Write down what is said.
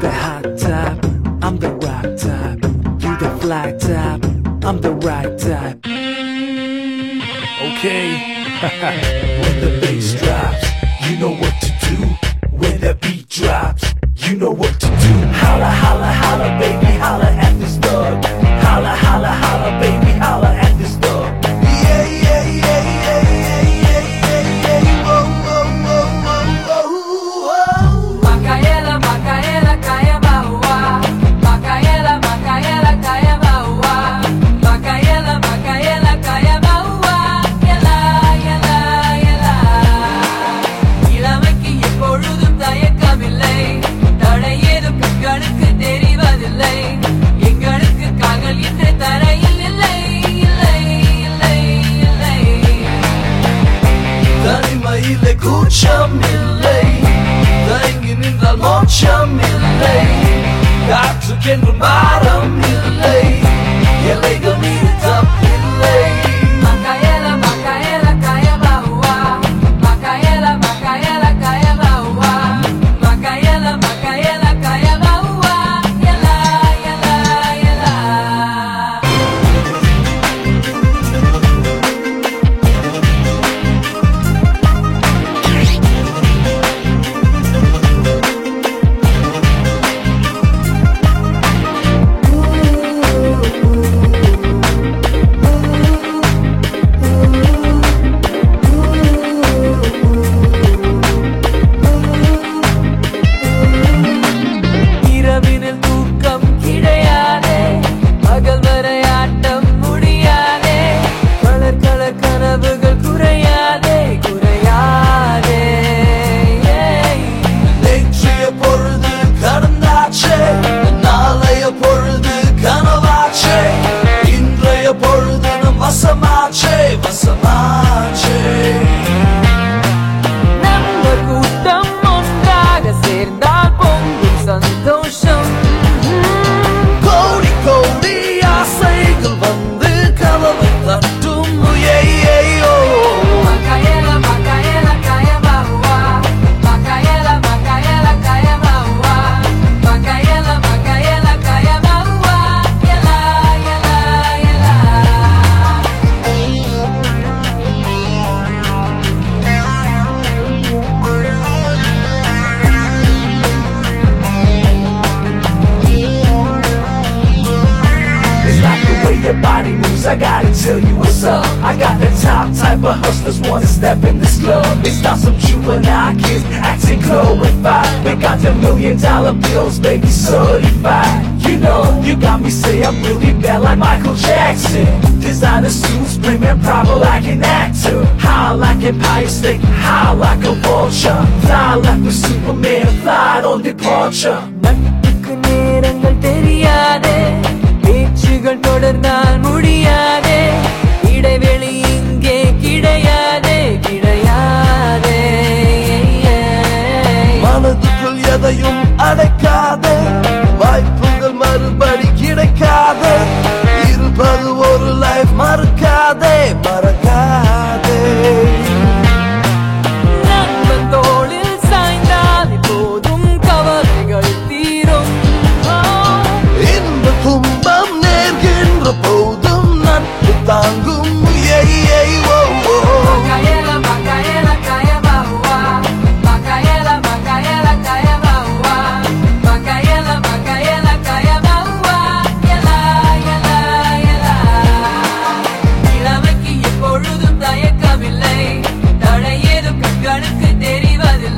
the hot type, I'm the rock type. You the fly type, I'm the right type. Okay. when the bass drops, you know what to do. Chamillet, hanging in the long Chamillet, got to get the bottom of the lake. Way your body moves, I gotta tell you what's up. I got the top type of hustlers wanna step in this club. It's not some juvenile kids acting glorified. They got the million dollar bills, baby, certified. You know, you got me say I'm really bad like Michael Jackson. Designer suits, premium proper like an actor. High like Empire State, high like a vulture. Fly like a Superman, fly on departure. பேச்சுகள் தொடர்ந்தால் முடியாதே. இடைவெளி இங்கே கிடையாதே கிடையாதே. மனதுக்குள் எதையும் அடைக்காதே. வாய்ப்புகள் மறுபடி கிடைக்காதே. இருப்பது ஒரு லை